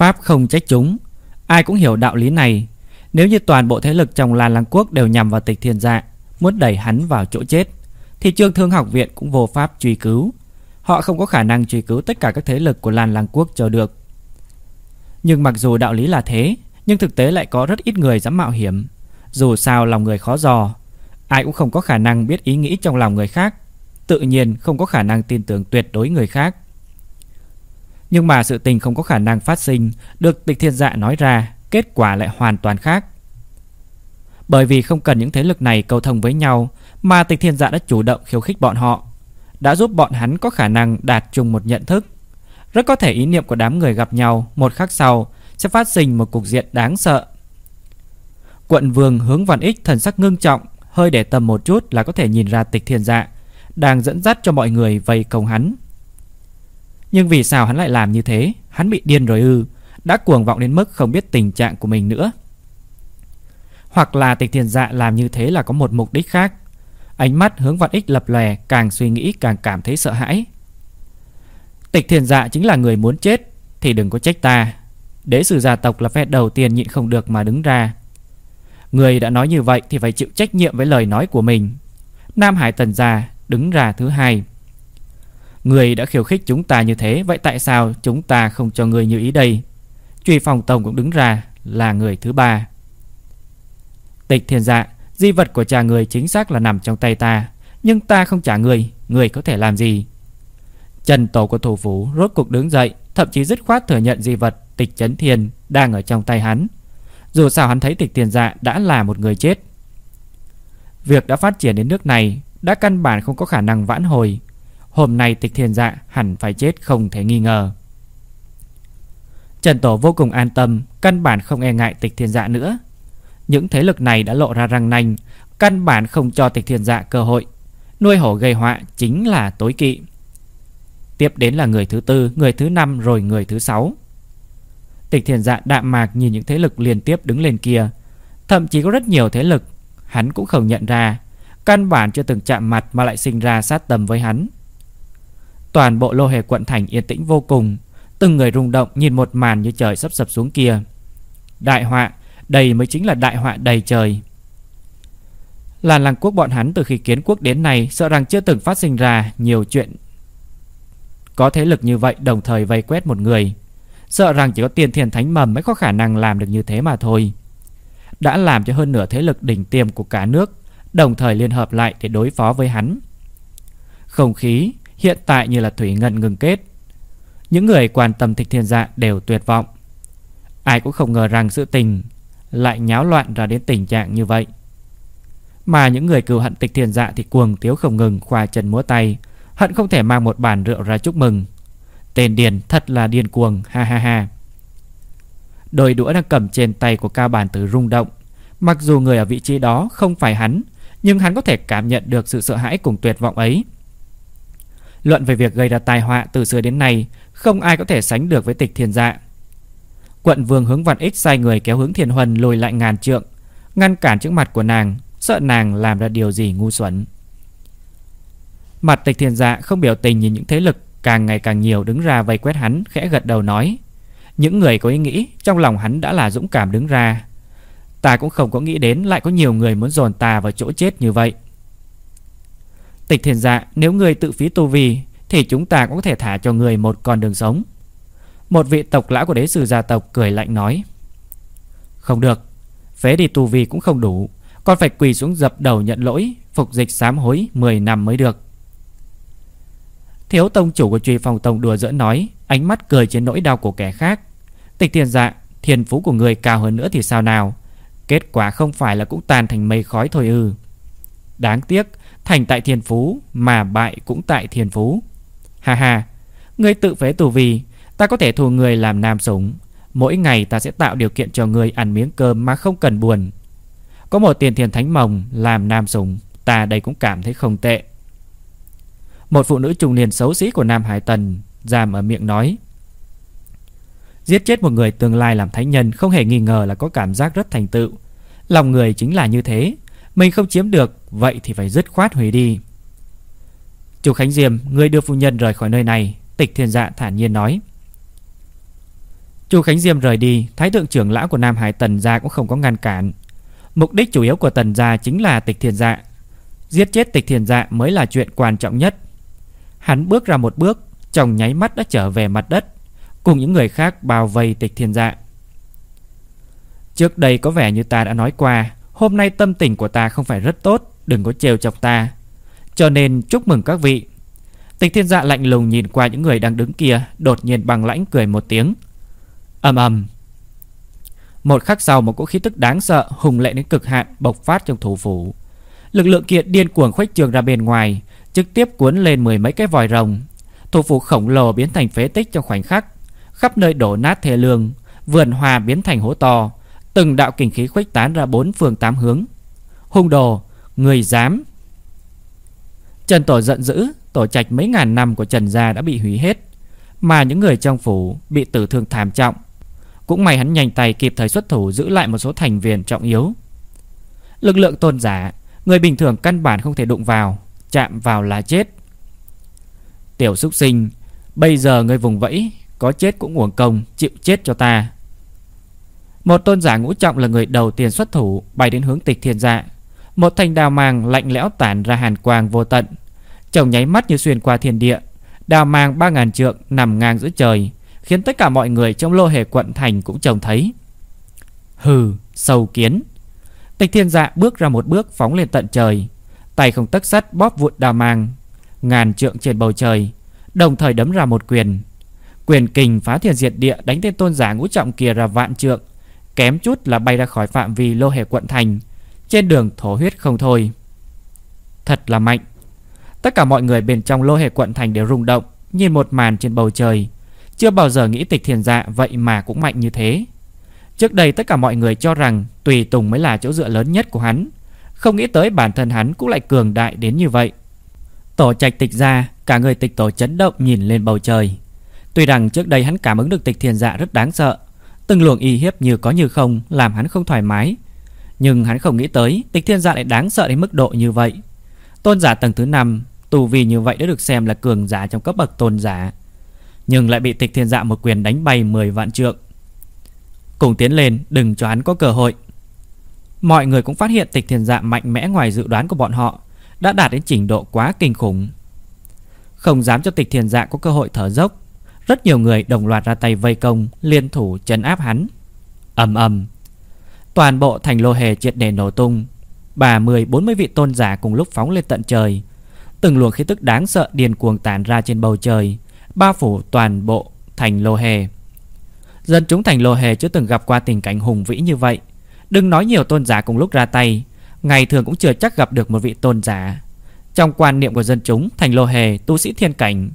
Pháp không trách chúng. Ai cũng hiểu đạo lý này. Nếu như toàn bộ thế lực trong Lan Lăng Quốc đều nhằm vào tịch thiên dạ Muốn đẩy hắn vào chỗ chết, Thì trương thương học viện cũng vô pháp truy cứu. Họ không có khả năng truy cứu tất cả các thế lực của Lan Lăng Quốc cho được. Nhưng mặc dù đạo lý là thế, Nhưng thực tế lại có rất ít người dám mạo hiểm. Dù sao lòng người khó dò, Ai cũng không có khả năng biết ý nghĩ trong lòng người khác. Tự nhiên không có khả năng tin tưởng tuyệt đối người khác. Nhưng mà sự tình không có khả năng phát sinh. Được tịch thiên dạ nói ra, Kết quả lại hoàn toàn khác. Bởi vì không cần những thế lực này cầu thông với nhau, Mà tịch thiên dạ đã chủ động khiêu khích bọn họ. Đã giúp bọn hắn có khả năng đạt chung một nhận thức. Rất có thể ý niệm của đám người gặp nhau Một khắc sau Sẽ phát sinh một cục diện đáng sợ. Quận vương hướng văn ích thần sắc ngưng trọng, Hơi để tầm một chút là có thể nhìn ra tịch thiên dạ Đang dẫn dắt cho mọi người vây công hắn. Nhưng vì sao hắn lại làm như thế? Hắn bị điên rồi ư? Đã cuồng vọng đến mức không biết tình trạng của mình nữa. Hoặc là tịch thiên dạ làm như thế là có một mục đích khác. Ánh mắt hướng vạn ích lập lè Càng suy nghĩ càng cảm thấy sợ hãi. Tịch thiên dạ chính là người muốn chết, Thì đừng có trách ta. Đế sử gia tộc là phe đầu tiên nhịn không được mà đứng ra. Người đã nói như vậy thì phải chịu trách nhiệm với lời nói của mình. Nam Hải Tần Gia đứng ra thứ hai. Người đã khiêu khích chúng ta như thế, Vậy tại sao chúng ta không cho người như ý đây? Truy phòng tổng cũng đứng ra, Là người thứ ba. Tịch thiên dạ Di vật của cha người chính xác là nằm trong tay ta, Nhưng ta không trả người Người có thể làm gì? Trần tổ của thủ phủ rốt cục đứng dậy, Thậm chí dứt khoát thừa nhận di vật Tịch chấn thiên đang ở trong tay hắn. Dù sao hắn thấy tịch tiền dạ đã là một người chết. Việc đã phát triển đến nước này Đã căn bản không có khả năng vãn hồi. Hôm nay tịch thiên dạ hẳn phải chết không thể nghi ngờ. Trần Tổ vô cùng an tâm, Căn bản không e ngại tịch thiên dạ nữa. Những thế lực này đã lộ ra răng nanh, Căn bản không cho tịch thiên dạ cơ hội. Nuôi hổ gây họa chính là tối kỵ. Tiếp đến là người thứ tư, Người thứ năm, rồi người thứ sáu. Tịch thiền dạ đạm mạc nhìn những thế lực liên tiếp đứng lên kia. Thậm chí có rất nhiều thế lực, Hắn cũng không nhận ra. Căn bản chưa từng chạm mặt mà lại sinh ra sát tầm với hắn. Toàn bộ lô hề quận thành yên tĩnh vô cùng, Từng người rung động nhìn một màn như trời sắp sập xuống kia. Đại họa, Đây mới chính là đại họa đầy trời. Làn làng quốc bọn hắn từ khi kiến quốc đến nay Sợ rằng chưa từng phát sinh ra nhiều chuyện. Có thế lực như vậy đồng thời vây quét một người, Sợ rằng chỉ có tiền thiền thánh mầm mới có khả năng làm được như thế mà thôi. Đã làm cho hơn nửa thế lực đỉnh tiêm của cả nước Đồng thời liên hợp lại để đối phó với hắn. Không khí hiện tại như là thủy ngân ngừng kết. Những người quan tâm thích thiên dạ đều tuyệt vọng. Ai cũng không ngờ rằng sự tình Lại nháo loạn ra đến tình trạng như vậy. Mà những người cừu hận tịch thiên dạ thì cuồng tiếu không ngừng khoa chân múa tay, Hận không thể mang một bàn rượu ra chúc mừng. Tên điền thật là điên cuồng, Ha ha ha. Đôi đũa đang cầm trên tay của cao bản tử rung động. Mặc dù người ở vị trí đó không phải hắn, Nhưng hắn có thể cảm nhận được sự sợ hãi cùng tuyệt vọng ấy. Luận về việc gây ra tai họa từ xưa đến nay, Không ai có thể sánh được với tịch thiên dạ. Quận vương hướng vạn ích sai người kéo hướng thiên huân lùi lại ngàn trượng, Ngăn cản trước mặt của nàng, Sợ nàng làm ra điều gì ngu xuẩn. Mặt tịch thiên dạ không biểu tình nhìn những thế lực Càng ngày càng nhiều đứng ra vây quét hắn, Khẽ gật đầu nói, Những người có ý nghĩ, trong lòng hắn đã là dũng cảm đứng ra. Ta cũng không có nghĩ đến Lại có nhiều người muốn dồn ta vào chỗ chết như vậy. Tịch thiền dạ Nếu người tự phí tu vi, Thì chúng ta cũng có thể thả cho người một con đường sống. Một vị tộc lão của đế sử gia tộc Cười lạnh nói, Không được, Phế đi tu vi cũng không đủ. Còn phải quỳ xuống dập đầu nhận lỗi, Phục dịch sám hối 10 năm mới được. Thiếu tông chủ của truy phòng tông đùa giỡn nói, Ánh mắt cười trên nỗi đau của kẻ khác. Tịch Thiền dạ Thiền phú của người cao hơn nữa thì sao nào? Kết quả không phải là cũng tàn thành mây khói thôi ư. Đáng tiếc Thành tại thiền phú, Mà bại cũng tại thiền phú. Ha ha, Ngươi tự phế tù vì, Ta có thể thù người làm nam súng Mỗi ngày ta sẽ tạo điều kiện cho người ăn miếng cơm mà không cần buồn. Có một tiền thiền thánh mồng làm nam súng Ta đây cũng cảm thấy không tệ. Một phụ nữ trung niên xấu xí của Nam Hải Tần Giàm ở miệng nói, Giết chết một người tương lai làm thánh nhân Không hề nghi ngờ là có cảm giác rất thành tựu. Lòng người chính là như thế. Mình không chiếm được Vậy thì phải dứt khoát hủy đi Chủ Khánh Diêm Người đưa phu nhân rời khỏi nơi này Tịch thiên dạ thản nhiên nói Chu Khánh Diêm rời đi, thái thượng trưởng lão của Nam Hải Tần gia cũng không có ngăn cản. Mục đích chủ yếu của Tần gia chính là Tịch Thiên Dạ. Giết chết Tịch Thiên Dạ mới là chuyện quan trọng nhất. Hắn bước ra một bước, trong nháy mắt đã trở về mặt đất, cùng những người khác bao vây Tịch Thiên Dạ. Trước đây có vẻ như ta đã nói qua, hôm nay tâm tình của ta không phải rất tốt, đừng có trêu chọc ta. Cho nên chúc mừng các vị. Tịch Thiên Dạ lạnh lùng nhìn qua những người đang đứng kia, đột nhiên bằng lãnh cười một tiếng. Ầm ầm. Một khắc sau một cỗ khí tức đáng sợ hùng lệ đến cực hạn bộc phát trong thủ phủ. Lực lượng kia điên cuồng khuếch trường ra bên ngoài, trực tiếp cuốn lên mười mấy cái vòi rồng. Thủ phủ khổng lồ biến thành phế tích trong khoảnh khắc, khắp nơi đổ nát thề lương, vườn hoa biến thành hố to, từng đạo kình khí khuếch tán ra bốn phương tám hướng. Hung đồ, người dám. Trần Tổ giận dữ, tổ trạch mấy ngàn năm của Trần gia đã bị hủy hết, mà những người trong phủ bị tử thương thảm trọng. Cũng may hắn nhanh tay kịp thời xuất thủ giữ lại một số thành viên trọng yếu. Lực lượng tôn giả, người bình thường căn bản không thể đụng vào, chạm vào là chết. Tiểu xúc sinh, bây giờ người vùng vẫy, có chết cũng uổng công, chịu chết cho ta. Một tôn giả ngũ trọng là người đầu tiên xuất thủ, bay đến hướng tịch thiên dạ. Một thanh đào màng lạnh lẽo tản ra hàn quang vô tận, chồng nháy mắt như xuyên qua thiên địa. Đào màng ba ngàn trượng nằm ngang giữa trời, khiến tất cả mọi người trong lô hề quận thành cũng trông thấy. Hừ, sâu kiến. Tịch thiên dạ bước ra một bước phóng lên tận trời, tay không tấc sắt bóp vụn đào màng ngàn trượng trên bầu trời, đồng thời đấm ra một quyền. Quyền kình phá thiên diệt địa đánh tên tôn giả ngũ trọng kia ra vạn trượng, kém chút là bay ra khỏi phạm vi lô hề quận thành, trên đường thổ huyết không thôi. Thật là mạnh. Tất cả mọi người bên trong lô hề quận thành đều rung động, nhìn một màn trên bầu trời, chưa bao giờ nghĩ tịch thiền dạ vậy mà cũng mạnh như thế. Trước đây tất cả mọi người cho rằng Tùy Tùng mới là chỗ dựa lớn nhất của hắn. Không nghĩ tới bản thân hắn cũng lại cường đại đến như vậy. Tổ trạch tịch ra Cả người tịch tổ chấn động nhìn lên bầu trời. Tuy rằng trước đây hắn cảm ứng được tịch thiền dạ rất đáng sợ Từng luồng y hiếp như có như không Làm hắn không thoải mái Nhưng hắn không nghĩ tới tịch thiên dạ lại đáng sợ đến mức độ như vậy Tôn giả tầng thứ 5 Tù vì như vậy đã được xem là cường giả trong cấp bậc tôn giả nhưng lại bị tịch thiên dạ một quyền đánh bay 10 vạn trượng. Cùng tiến lên, đừng cho hắn có cơ hội. Mọi người cũng phát hiện tịch thiên dạ mạnh mẽ ngoài dự đoán của bọn họ, đã đạt đến trình độ quá kinh khủng. Không dám cho tịch thiên dạ có cơ hội thở dốc, rất nhiều người đồng loạt ra tay vây công, liên thủ trấn áp hắn. ầm ầm, toàn bộ thành lô hề triệt để nổ tung, ba mươi bốn mươi vị tôn giả cùng lúc phóng lên tận trời, từng luồng khí tức đáng sợ điền cuồng tản ra trên bầu trời, bao phủ toàn bộ thành lô hề. Dân chúng thành lô hề chưa từng gặp qua tình cảnh hùng vĩ như vậy. Đừng nói nhiều tôn giả cùng lúc ra tay, ngày thường cũng chưa chắc gặp được một vị tôn giả. Trong quan niệm của dân chúng, thành lô hề, tu sĩ thiên cảnh,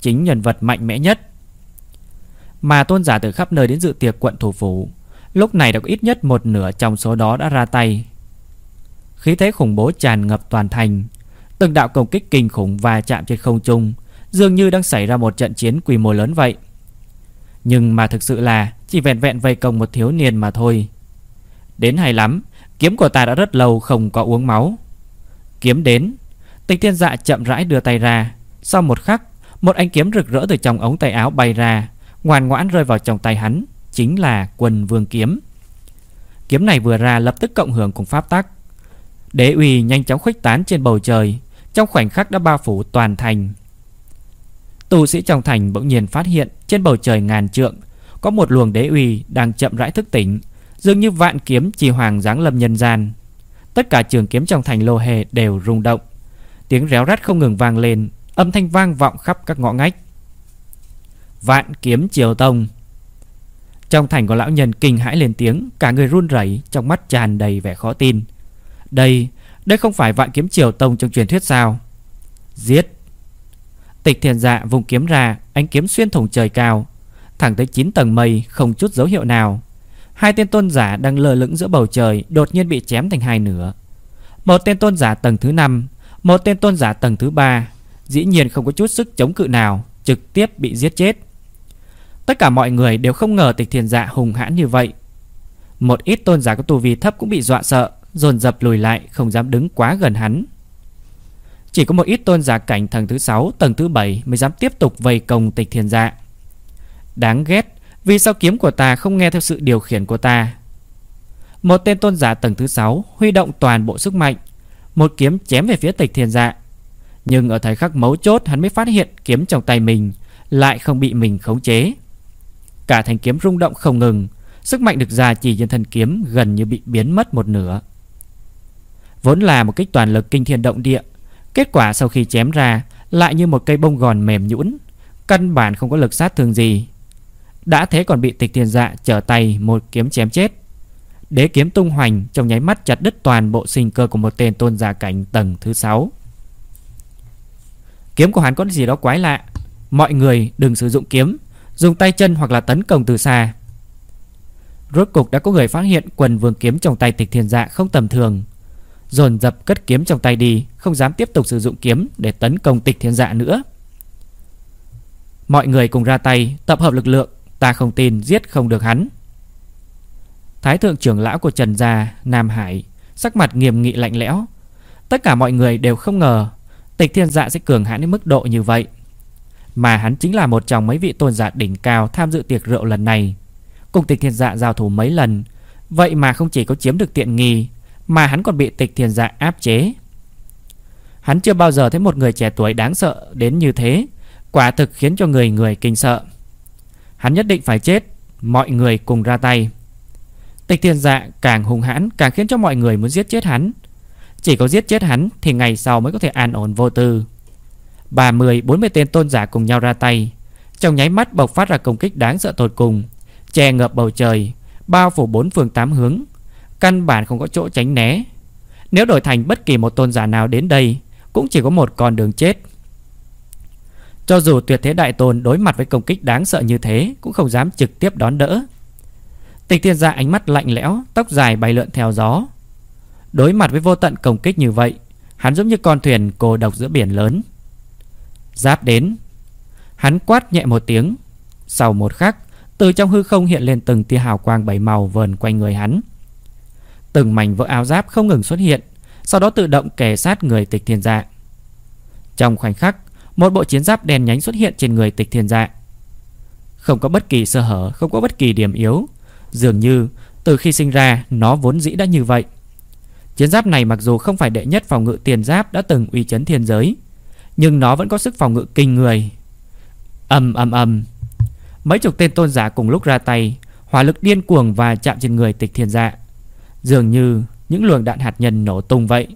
chính nhân vật mạnh mẽ nhất. Mà tôn giả từ khắp nơi đến dự tiệc quận thủ phủ, lúc này đã có ít nhất một nửa trong số đó đã ra tay. Khí thế khủng bố tràn ngập toàn thành, từng đạo công kích kinh khủng và chạm trên không trung, dường như đang xảy ra một trận chiến quy mô lớn vậy. Nhưng mà thực sự là chỉ vẹn vẹn vây công một thiếu niên mà thôi. Đến hay lắm, kiếm của ta đã rất lâu không có uống máu. Kiếm đến, tịch thiên dạ chậm rãi đưa tay ra. Sau một khắc, một ánh kiếm rực rỡ từ trong ống tay áo bay ra, ngoan ngoãn rơi vào trong tay hắn, chính là quần vương kiếm. Kiếm này vừa ra lập tức cộng hưởng cùng pháp tắc. Đế uy nhanh chóng khuếch tán trên bầu trời, trong khoảnh khắc đã bao phủ toàn thành, Tu sĩ trong thành bỗng nhiên phát hiện trên bầu trời ngàn trượng có một luồng đế uy đang chậm rãi thức tỉnh, dường như vạn kiếm trì hoàng giáng lâm nhân gian. Tất cả trường kiếm trong thành lô hề đều rung động, tiếng réo rắt không ngừng vang lên, âm thanh vang vọng khắp các ngõ ngách. Vạn kiếm triều tông. Trong thành có lão nhân kinh hãi lên tiếng, cả người run rẩy, trong mắt tràn đầy vẻ khó tin. Đây, đây không phải vạn kiếm triều tông trong truyền thuyết sao? Giết, Tịch thiền dạ vùng kiếm ra Ánh kiếm xuyên thủng trời cao Thẳng tới 9 tầng mây không chút dấu hiệu nào Hai tên tôn giả đang lơ lửng giữa bầu trời Đột nhiên bị chém thành hai nửa Một tên tôn giả tầng thứ 5 Một tên tôn giả tầng thứ 3 Dĩ nhiên không có chút sức chống cự nào Trực tiếp bị giết chết Tất cả mọi người đều không ngờ tịch thiền dạ hùng hãn như vậy. Một ít tôn giả có tu vi thấp cũng bị dọa sợ Dồn dập lùi lại không dám đứng quá gần hắn. Chỉ có một ít tôn giả cảnh tầng thứ 6, tầng thứ 7 mới dám tiếp tục vây công tịch thiền dạ. Đáng ghét, Vì sao kiếm của ta không nghe theo sự điều khiển của ta? Một tên tôn giả tầng thứ 6 Huy động toàn bộ sức mạnh Một kiếm chém về phía tịch thiền dạ Nhưng ở thời khắc mấu chốt Hắn mới phát hiện kiếm trong tay mình Lại không bị mình khống chế. Cả thanh kiếm rung động không ngừng. Sức mạnh được gia trì trên thân kiếm Gần như bị biến mất một nửa. Vốn là một kích toàn lực kinh thiên động địa, Kết quả sau khi chém ra Lại như một cây bông gòn mềm nhũn, Căn bản không có lực sát thương gì. Đã thế còn bị tịch thiên dạ trở tay Một kiếm chém chết. Đế kiếm tung hoành trong nháy mắt chặt đứt toàn bộ sinh cơ của một tên tôn giả cảnh tầng thứ 6 Kiếm của hắn có gì đó quái lạ. Mọi người đừng sử dụng kiếm. Dùng tay chân hoặc là tấn công từ xa. Rốt cục đã có người phát hiện quần vương kiếm trong tay tịch thiên dạ không tầm thường. Dồn dập cất kiếm trong tay đi, Không dám tiếp tục sử dụng kiếm Để tấn công tịch thiên dạ nữa. Mọi người cùng ra tay, Tập hợp lực lượng, Ta không tin, giết không được hắn. Thái thượng trưởng lão của Trần Gia, Nam Hải, Sắc mặt nghiêm nghị lạnh lẽo. Tất cả mọi người đều không ngờ Tịch thiên dạ sẽ cường hãn đến mức độ như vậy. Mà hắn chính là một trong mấy vị tôn giả đỉnh cao Tham dự tiệc rượu lần này. Cùng tịch thiên dạ giao thủ mấy lần, Vậy mà không chỉ có chiếm được tiện nghi, mà hắn còn bị tịch thiên dạ áp chế. Hắn chưa bao giờ thấy một người trẻ tuổi đáng sợ đến như thế, Quả thực khiến cho người người kinh sợ. Hắn nhất định phải chết, Mọi người cùng ra tay. Tịch thiên dạ càng hung hãn Càng khiến cho mọi người muốn giết chết hắn. Chỉ có giết chết hắn Thì ngày sau mới có thể an ổn vô tư. 30-40 tên tôn giả cùng nhau ra tay. Trong nháy mắt bộc phát ra công kích đáng sợ tột cùng, Che ngập bầu trời, Bao phủ bốn phương tám hướng. Căn bản không có chỗ tránh né. Nếu đổi thành bất kỳ một tôn giả nào đến đây, Cũng chỉ có một con đường chết. Cho dù tuyệt thế đại tôn đối mặt với công kích đáng sợ như thế, Cũng không dám trực tiếp đón đỡ. Tịch thiên gia ánh mắt lạnh lẽo, Tóc dài bay lượn theo gió. Đối mặt với vô tận công kích như vậy, Hắn giống như con thuyền cô độc giữa biển lớn. Giáp đến. Hắn quát nhẹ một tiếng. Sau một khắc, Từ trong hư không hiện lên từng tia hào quang bảy màu vờn quanh người hắn. Từng mảnh vỡ áo giáp không ngừng xuất hiện, Sau đó tự động kề sát người tịch thiên dạ. Trong khoảnh khắc, Một bộ chiến giáp đen nhánh xuất hiện trên người tịch thiên dạ. Không có bất kỳ sơ hở, Không có bất kỳ điểm yếu. Dường như, từ khi sinh ra, Nó vốn dĩ đã như vậy. Chiến giáp này mặc dù không phải đệ nhất phòng ngự tiền giáp Đã từng uy chấn thiên giới nhưng nó vẫn có sức phòng ngự kinh người. Ầm ầm ầm. Mấy chục tên tôn giả cùng lúc ra tay, Hỏa lực điên cuồng và chạm trên người tịch thiên dạ. Dường như những luồng đạn hạt nhân nổ tung vậy.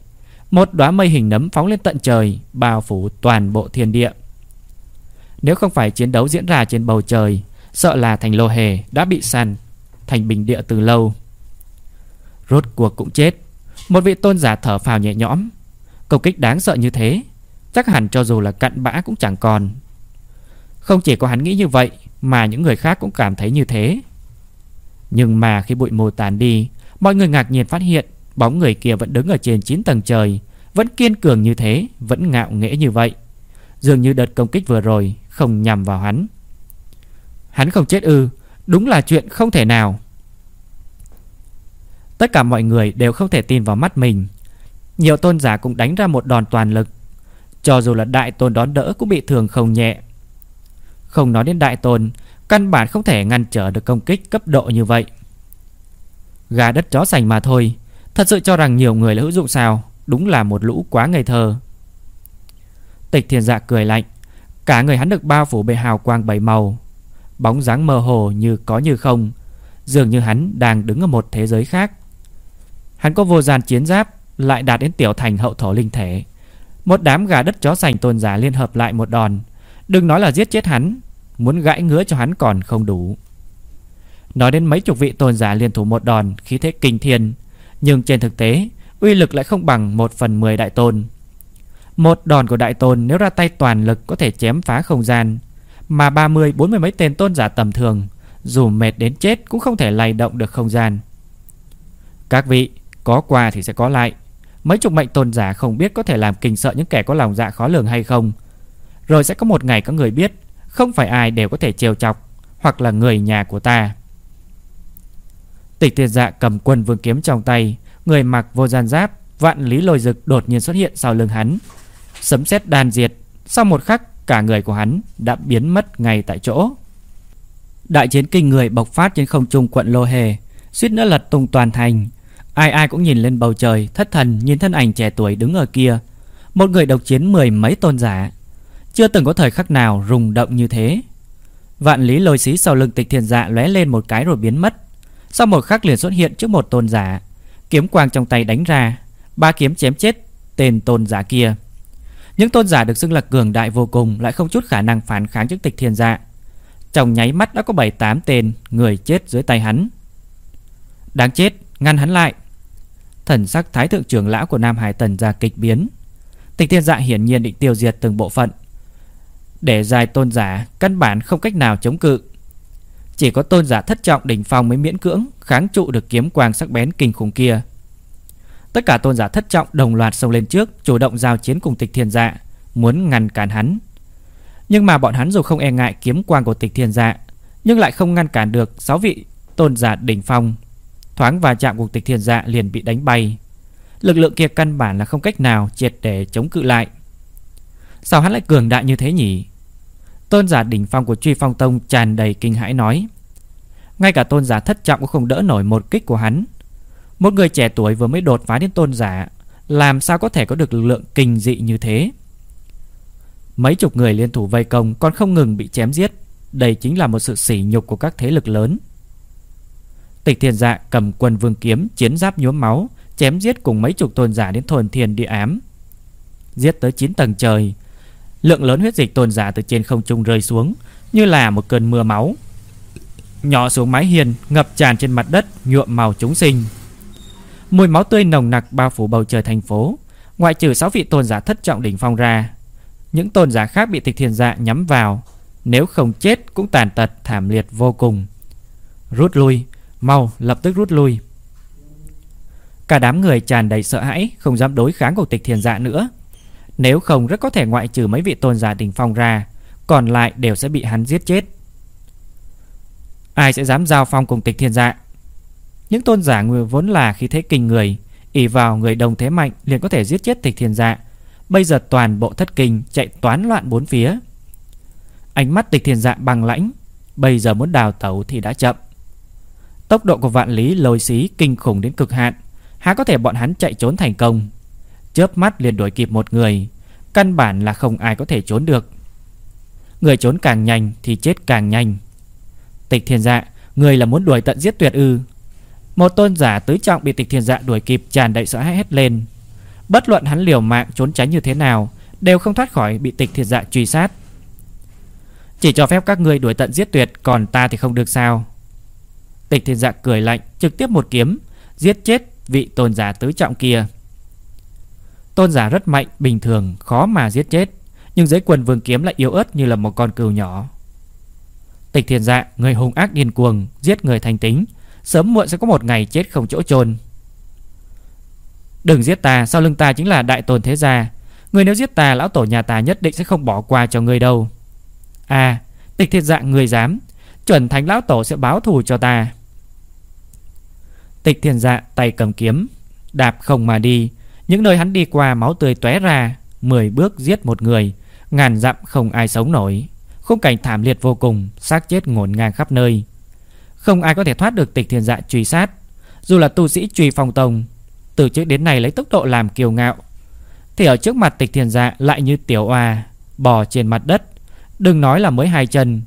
Một đóa mây hình nấm phóng lên tận trời, Bao phủ toàn bộ thiên địa. Nếu không phải chiến đấu diễn ra trên bầu trời, Sợ là thành lô hề đã bị săn, Thành bình địa từ lâu. Rốt cuộc cũng chết. Một vị tôn giả thở phào nhẹ nhõm. Công kích đáng sợ như thế Chắc hẳn cho dù là cặn bã cũng chẳng còn. Không chỉ có hắn nghĩ như vậy, Mà những người khác cũng cảm thấy như thế. Nhưng mà khi bụi mù tàn đi, Mọi người ngạc nhiên phát hiện Bóng người kia vẫn đứng ở trên 9 tầng trời, Vẫn kiên cường như thế, Vẫn ngạo nghễ như vậy. Dường như đợt công kích vừa rồi Không nhằm vào hắn. Hắn không chết ư, Đúng là chuyện không thể nào. Tất cả mọi người đều không thể tin vào mắt mình. Nhiều tôn giả cũng đánh ra một đòn toàn lực cho dù là đại tôn đón đỡ Cũng bị thương không nhẹ. Không nói đến đại tôn, Căn bản không thể ngăn trở được công kích cấp độ như vậy. Gà đất chó sành mà thôi, Thật sự cho rằng nhiều người là hữu dụng sao? Đúng là một lũ quá ngây thơ. Tịch thiên dạ cười lạnh, Cả người hắn được bao phủ bề hào quang bảy màu. Bóng dáng mơ hồ như có như không, Dường như hắn đang đứng ở một thế giới khác. Hắn có vô gian chiến giáp, Lại đạt đến tiểu thành hậu thổ linh thể. Một đám gà đất chó sành tôn giả liên hợp lại một đòn. Đừng nói là giết chết hắn, Muốn gãi ngứa cho hắn còn không đủ. Nói đến mấy chục vị tôn giả liên thủ một đòn, khí thế kinh thiên. Nhưng trên thực tế, uy lực lại không bằng một phần mười đại tôn. Một đòn của đại tôn nếu ra tay toàn lực có thể chém phá không gian. Mà 30 40 mấy tên tôn giả tầm thường, Dù mệt đến chết cũng không thể lay động được không gian. Các vị, Có quà thì sẽ có lại. Mấy chục mệnh tôn giả không biết có thể làm kinh sợ những kẻ có lòng dạ khó lường hay không. Rồi sẽ có một ngày có người biết Không phải ai đều có thể trêu chọc Hoặc là người nhà của ta. Tịch thiên dạ cầm quân vương kiếm trong tay, Người mặc vô gian giáp, Vạn lý lôi rực đột nhiên xuất hiện sau lưng hắn. Sấm sét đàn diệt, Sau một khắc cả người của hắn đã biến mất ngay tại chỗ. Đại chiến kinh người bộc phát trên không trung quận Lô Hề, Suýt nữa lật tung toàn thành. Ai ai cũng nhìn lên bầu trời, Thất thần nhìn thân ảnh trẻ tuổi đứng ở kia. Một người độc chiến mười mấy tôn giả. Chưa từng có thời khắc nào rùng động như thế. Vạn lý lôi xí sau lưng tịch thiền dạ lóe lên một cái rồi biến mất. Sau một khắc liền xuất hiện trước một tôn giả. Kiếm quang trong tay đánh ra. Ba kiếm chém chết tên tôn giả kia. Những tôn giả được xưng là cường đại vô cùng Lại không chút khả năng phản kháng trước tịch thiền dạ. Trong nháy mắt đã có 7-8 tên Người chết dưới tay hắn. Đáng chết, ngăn hắn lại. Thần sắc thái thượng trưởng lão của Nam Hải Tần ra kịch biến. Tịch thiên dạ hiển nhiên định tiêu diệt từng bộ phận. Để dài tôn giả, Căn bản không cách nào chống cự. Chỉ có tôn giả thất trọng đỉnh phong mới miễn cưỡng Kháng trụ được kiếm quang sắc bén kinh khủng kia. Tất cả tôn giả thất trọng đồng loạt xông lên trước, Chủ động giao chiến cùng tịch thiên dạ Muốn ngăn cản hắn. Nhưng mà bọn hắn dù không e ngại kiếm quang của tịch thiên dạ Nhưng lại không ngăn cản được 6 vị tôn giả đỉnh phong. Thoáng va chạm cuộc tịch thiên dạ liền bị đánh bay. Lực lượng kia căn bản là không cách nào triệt để chống cự lại. Sao hắn lại cường đại như thế nhỉ? Tôn giả đỉnh phong của truy phong tông tràn đầy kinh hãi nói. Ngay cả tôn giả thất trọng cũng không đỡ nổi một kích của hắn. Một người trẻ tuổi vừa mới đột phá đến tôn giả, Làm sao có thể có được lực lượng kinh dị như thế? Mấy chục người liên thủ vây công còn không ngừng bị chém giết. Đây chính là một sự sỉ nhục của các thế lực lớn. Tịch thiên dạ cầm quân vương kiếm, Chiến giáp nhuốm máu, Chém giết cùng mấy chục tôn giả đến thôn thiên địa ám. Giết tới 9 tầng trời, Lượng lớn huyết dịch tôn giả từ trên không trung rơi xuống, Như là một cơn mưa máu. Nhỏ xuống mái hiền Ngập tràn trên mặt đất, nhuộm màu chúng sinh. Mùi máu tươi nồng nặc bao phủ bầu trời thành phố, Ngoại trừ 6 vị tôn giả thất trọng đỉnh phong ra. Những tôn giả khác bị tịch thiên dạ nhắm vào, Nếu không chết cũng tàn tật thảm liệt vô cùng. Rút lui Mau lập tức rút lui. Cả đám người tràn đầy sợ hãi, Không dám đối kháng của tịch thiền dạ nữa. Nếu không rất có thể ngoại trừ mấy vị tôn giả đỉnh phong ra, Còn lại đều sẽ bị hắn giết chết. Ai sẽ dám giao phong cùng tịch thiên dạ? Những tôn giả người vốn là khi thế kinh người, ỷ vào người đồng thế mạnh liền có thể giết chết tịch thiên dạ. Bây giờ toàn bộ thất kinh chạy toán loạn bốn phía. Ánh mắt tịch thiên dạ bằng lãnh, Bây giờ muốn đào tẩu thì đã chậm. Tốc độ của vạn lý lôi xí kinh khủng đến cực hạn. Há có thể bọn hắn chạy trốn thành công. Chớp mắt liền đuổi kịp một người. Căn bản là không ai có thể trốn được. Người trốn càng nhanh thì chết càng nhanh. Tịch thiên dạ Người là muốn đuổi tận giết tuyệt ư? Một tôn giả tứ trọng bị tịch thiên dạ đuổi kịp Tràn đầy sợ hãi hết lên. Bất luận hắn liều mạng trốn tránh như thế nào, Đều không thoát khỏi bị tịch thiên dạ truy sát. Chỉ cho phép các ngươi đuổi tận giết tuyệt, Còn ta thì không được sao? Tịch thiên dạ cười lạnh, Trực tiếp một kiếm, Giết chết vị tôn giả tứ trọng kia. Tôn giả rất mạnh, Bình thường, khó mà giết chết, Nhưng giấy quần vương kiếm lại yếu ớt như là một con cừu nhỏ. Tịch thiên dạ Người hung ác điên cuồng, Giết người thành tính, Sớm muộn sẽ có một ngày chết không chỗ chôn. Đừng giết ta, Sau lưng ta chính là đại tôn thế gia. Người nếu giết ta, Lão tổ nhà ta nhất định sẽ không bỏ qua cho người đâu. À Tịch thiên dạ người dám, Chuẩn thánh lão tổ sẽ báo thù cho ta. Tịch thiên dạ tay cầm kiếm, Đạp không mà đi. Những nơi hắn đi qua máu tươi tóe ra, Mười bước giết một người, Ngàn dặm không ai sống nổi. Khung cảnh thảm liệt vô cùng, xác chết ngổn ngang khắp nơi. Không ai có thể thoát được tịch thiên dạ truy sát. Dù là tu sĩ truy phong tông, Từ trước đến nay lấy tốc độ làm kiêu ngạo. Thì ở trước mặt tịch thiên dạ lại như tiểu oa, Bò trên mặt đất. Đừng nói là mới hai chân,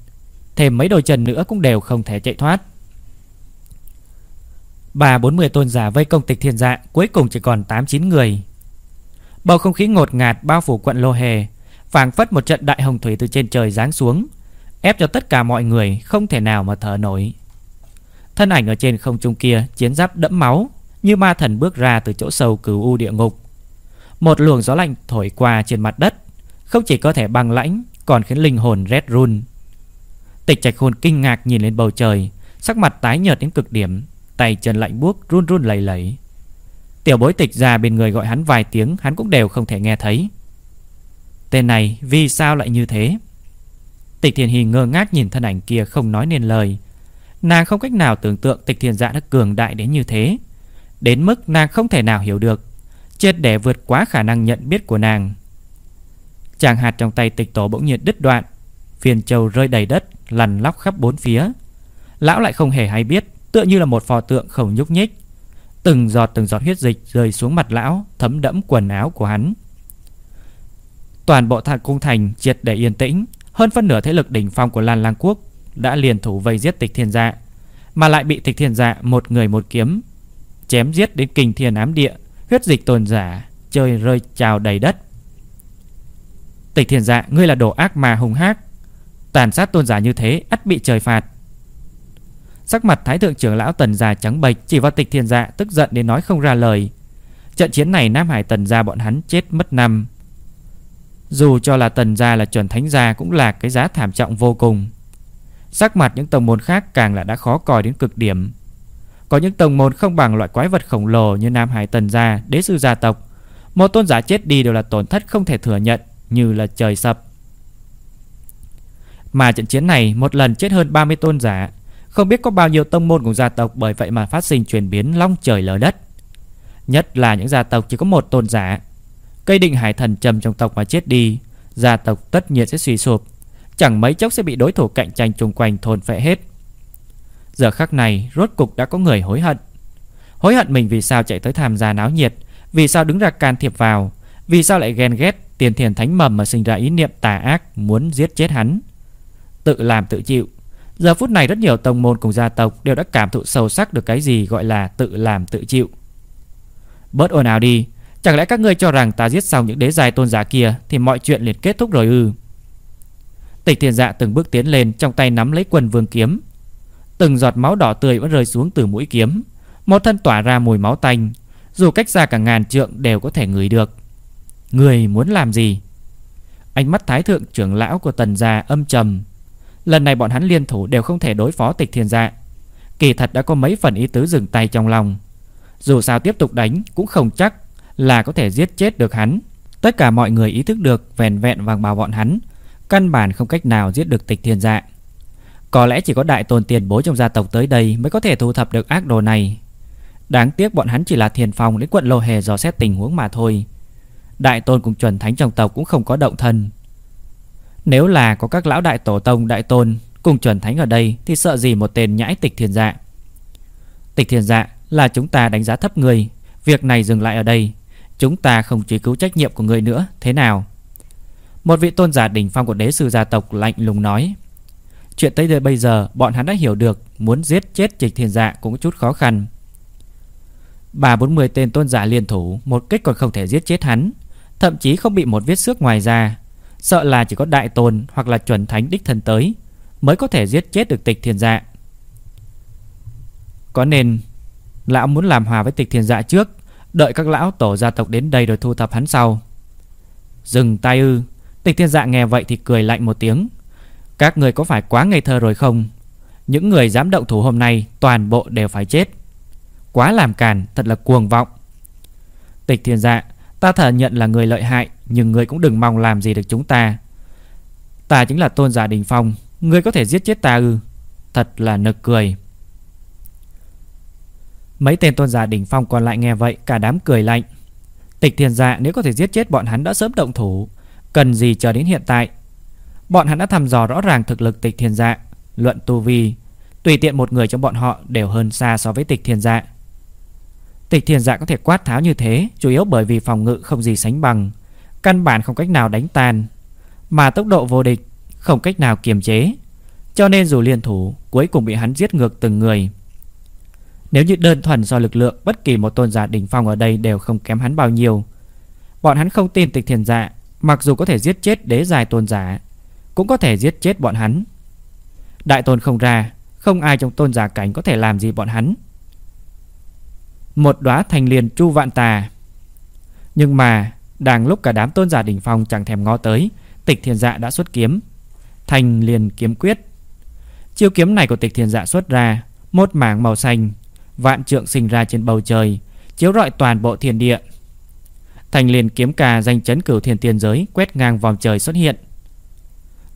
Thêm mấy đôi chân nữa cũng đều không thể chạy thoát bà bốn mươi tôn giả vây công tịch thiên dạ Cuối cùng chỉ còn tám chín người. Bầu không khí ngột ngạt bao phủ quận Lô Hề phảng phất một trận đại hồng thủy từ trên trời giáng xuống, Ép cho tất cả mọi người Không thể nào mà thở nổi. Thân ảnh ở trên không trung kia Chiến giáp đẫm máu, Như ma thần bước ra từ chỗ sâu cửu u địa ngục. Một luồng gió lạnh thổi qua trên mặt đất, Không chỉ có thể băng lãnh, Còn khiến linh hồn rét run. Tịch trạch hồn kinh ngạc nhìn lên bầu trời, Sắc mặt tái nhợt đến cực điểm. Tay chân lạnh buốt run run lẩy lẩy Tiểu bối tịch ra bên người gọi hắn vài tiếng, Hắn cũng đều không thể nghe thấy. Tên này vì sao lại như thế? Tịch thiền hì ngơ ngác nhìn thân ảnh kia không nói nên lời. Nàng không cách nào tưởng tượng tịch thiền dạ đã cường đại đến như thế. Đến mức nàng không thể nào hiểu được. Chết để vượt quá khả năng nhận biết của nàng. Chàng hạt trong tay tịch tổ bỗng nhiên đứt đoạn. Phiền châu rơi đầy đất Lằn lóc khắp bốn phía. Lão lại không hề hay biết Tựa như là một pho tượng không nhúc nhích. Từng giọt từng giọt huyết dịch rơi xuống mặt lão, Thấm đẫm quần áo của hắn. Toàn bộ thạc cung thành triệt để yên tĩnh. Hơn phân nửa thế lực đỉnh phong của Lan Lang Quốc Đã liền thủ vây giết tịch thiên dạ Mà lại bị tịch thiên dạ một người một kiếm Chém giết đến kinh thiên ám địa, Huyết dịch tồn giả, Chơi rơi trào đầy đất. Tịch thiên dạ ngươi là đồ ác mà hung hác Tàn sát tôn giả như thế, ắt bị trời phạt. Sắc mặt thái thượng trưởng lão tần già trắng bệch Chỉ vào tịch thiên dạ tức giận đến nói không ra lời. Trận chiến này Nam Hải tần gia bọn hắn chết mất năm. Dù cho là tần gia là chuẩn thánh gia Cũng là cái giá thảm trọng vô cùng. Sắc mặt những tông môn khác càng là đã khó coi đến cực điểm. Có những tông môn không bằng loại quái vật khổng lồ Như Nam Hải tần gia, đế sư gia tộc. Một tôn giả chết đi đều là tổn thất không thể thừa nhận Như là trời sập. Mà trận chiến này một lần chết hơn 30 tôn giả không biết có bao nhiêu tông môn của gia tộc bởi vậy mà phát sinh chuyển biến long trời lở đất. Nhất là những gia tộc chỉ có một tôn giả. Cây định hải thần trầm trong tộc mà chết đi, gia tộc tất nhiên sẽ suy sụp, chẳng mấy chốc sẽ bị đối thủ cạnh tranh chung quanh thôn phệ hết. Giờ khắc này, rốt cục đã có người hối hận. Hối hận mình vì sao chạy tới tham gia náo nhiệt, vì sao đứng ra can thiệp vào, vì sao lại ghen ghét tiền thiền thánh mầm mà sinh ra ý niệm tà ác muốn giết chết hắn. Tự làm tự chịu, Giờ phút này rất nhiều tông môn cùng gia tộc đều đã cảm thụ sâu sắc được cái gì gọi là tự làm tự chịu. Bớt ồn ào đi, chẳng lẽ các ngươi cho rằng ta giết xong những đế giai tôn giả kia thì mọi chuyện liền kết thúc rồi ư? Tịch Thiên Dạ từng bước tiến lên, trong tay nắm lấy quần vương kiếm. Từng giọt máu đỏ tươi vẫn rơi xuống từ mũi kiếm, một thân tỏa ra mùi máu tanh, dù cách xa cả ngàn trượng đều có thể ngửi được. Người muốn làm gì? Ánh mắt thái thượng trưởng lão của Tần gia âm trầm, Lần này bọn hắn liên thủ đều không thể đối phó tịch thiên dạ Kỳ thật đã có mấy phần ý tứ dừng tay trong lòng. Dù sao tiếp tục đánh cũng không chắc là có thể giết chết được hắn. Tất cả mọi người ý thức được vẹn vẹn vàng bào bọn hắn, Căn bản không cách nào giết được tịch thiên dạ Có lẽ chỉ có đại tôn tiền bối trong gia tộc tới đây Mới có thể thu thập được ác đồ này. Đáng tiếc bọn hắn chỉ là thiền phòng đến quận lô hề dò xét tình huống mà thôi. Đại tôn cùng chuẩn thánh trong tộc cũng không có động thân nếu là có các lão đại tổ tông, đại tôn Cùng chuẩn thánh ở đây Thì sợ gì một tên nhãi tịch thiền dạ? Tịch thiền dạ là chúng ta đánh giá thấp người. Việc này dừng lại ở đây. Chúng ta không truy cứu trách nhiệm của người nữa. Thế nào? Một vị tôn giả đỉnh phong của đế sư gia tộc lạnh lùng nói. Chuyện tới đây bây giờ, Bọn hắn đã hiểu được. Muốn giết chết trịch thiền dạ cũng chút khó khăn. Ba bốn mươi tên tôn giả liên thủ, Một kích còn không thể giết chết hắn. Thậm chí không bị một vết xước ngoài ra Sợ là chỉ có đại tôn hoặc là chuẩn thánh đích thân tới Mới có thể giết chết được tịch thiên dạ. Có nên Lão muốn làm hòa với tịch thiên dạ trước, Đợi các lão tổ gia tộc đến đây rồi thu thập hắn sau? Dừng tay ư, Tịch thiên dạ nghe vậy thì cười lạnh một tiếng. Các người có phải quá ngây thơ rồi không? Những người dám động thủ hôm nay Toàn bộ đều phải chết. Quá làm càn, thật là cuồng vọng. Tịch thiên dạ Ta thở nhận là người lợi hại nhưng ngươi cũng đừng mong làm gì được chúng ta. Ta chính là tôn giả đình phong, Ngươi có thể giết chết ta ư? Thật là nực cười. Mấy tên tôn giả đỉnh phong còn lại nghe vậy, Cả đám cười lạnh. Tịch thiền dạ nếu có thể giết chết bọn hắn đã sớm động thủ, Cần gì chờ đến hiện tại? Bọn hắn đã thăm dò rõ ràng thực lực tịch thiền dạ Luận tu vi, Tùy tiện một người trong bọn họ đều hơn xa so với tịch thiền dạ. Tịch thiền dạ có thể quát tháo như thế, Chủ yếu bởi vì phòng ngự không gì sánh bằng. Căn bản không cách nào đánh tan Mà tốc độ vô địch Không cách nào kiềm chế Cho nên dù liên thủ Cuối cùng bị hắn giết ngược từng người. Nếu như đơn thuần do lực lượng Bất kỳ một tôn giả đỉnh phong ở đây đều không kém hắn bao nhiêu Bọn hắn không tin tịch thiền dạ Mặc dù có thể giết chết đế dài tôn giả Cũng có thể giết chết bọn hắn. Đại tôn không ra Không ai trong tôn giả cảnh có thể làm gì bọn hắn. Một đóa thành liền chu vạn tà. Nhưng mà, đang lúc cả đám tôn giả đỉnh phong chẳng thèm ngó tới, Tịch Thiên Dạ đã xuất kiếm. Thành liền kiếm quyết. Chiêu kiếm này của Tịch Thiên Dạ xuất ra, một mảng màu xanh, vạn trượng sinh ra trên bầu trời, chiếu rọi toàn bộ thiên địa. Thành liền kiếm cà danh chấn cửu thiên tiên giới quét ngang vòng trời xuất hiện.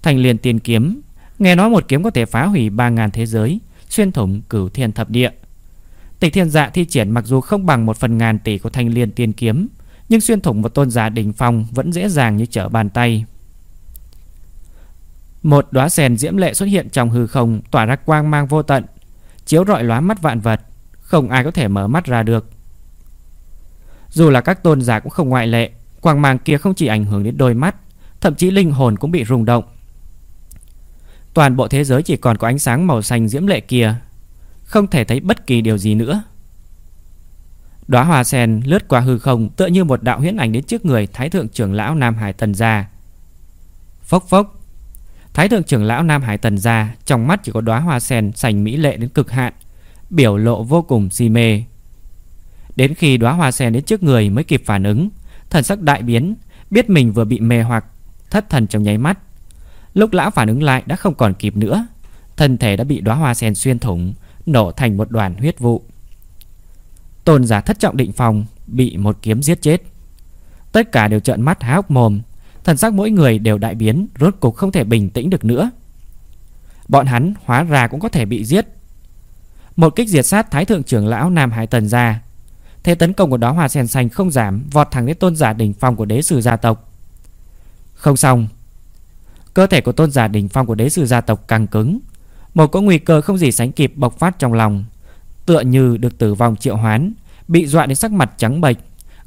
Thành liền tiên kiếm, nghe nói một kiếm có thể phá hủy 3000 thế giới, xuyên thủng cửu thiên thập địa. Tịch thiên dạ thi triển mặc dù không bằng một phần ngàn tỷ của thanh liên tiên kiếm nhưng xuyên thủng một tôn giả đỉnh phong Vẫn dễ dàng như trở bàn tay Một đóa sen diễm lệ xuất hiện trong hư không Tỏa ra quang mang vô tận chiếu rọi lóa mắt vạn vật, không ai có thể mở mắt ra được. Dù là các tôn giả cũng không ngoại lệ, quang mang kia không chỉ ảnh hưởng đến đôi mắt, thậm chí linh hồn cũng bị rung động. Toàn bộ thế giới chỉ còn có ánh sáng màu xanh diễm lệ kia, không thể thấy bất kỳ điều gì nữa. Đóa hoa sen lướt qua hư không tựa như một đạo huyễn ảnh đến trước người Thái thượng trưởng lão Nam Hải Tần gia. Phốc phốc. Thái thượng trưởng lão Nam Hải Tần gia trong mắt chỉ có đóa hoa sen xanh mỹ lệ đến cực hạn, biểu lộ vô cùng si mê. Đến khi đóa hoa sen đến trước người mới kịp phản ứng, thần sắc đại biến, biết mình vừa bị mê hoặc, thất thần trong nháy mắt. Lúc lão phản ứng lại đã không còn kịp nữa, thân thể đã bị đóa hoa sen xuyên thủng, nổ thành một đoàn huyết vụ. Tôn giả thất trọng định phòng bị một kiếm giết chết. Tất cả đều trợn mắt há hốc mồm, thần sắc mỗi người đều đại biến, rốt cục không thể bình tĩnh được nữa. Bọn hắn hóa ra cũng có thể bị giết. Một kích diệt sát Thái thượng trưởng lão Nam Hải Tần ra. Thế tấn công của đó hòa sen xanh không giảm, vọt thẳng đến tôn giả đỉnh phong của đế sử gia tộc. Không xong. Cơ thể của tôn giả đỉnh phong của đế sử gia tộc càng cứng, một có nguy cơ không gì sánh kịp bộc phát trong lòng, tựa như được tử vong triệu hoán, bị dọa đến sắc mặt trắng bệch,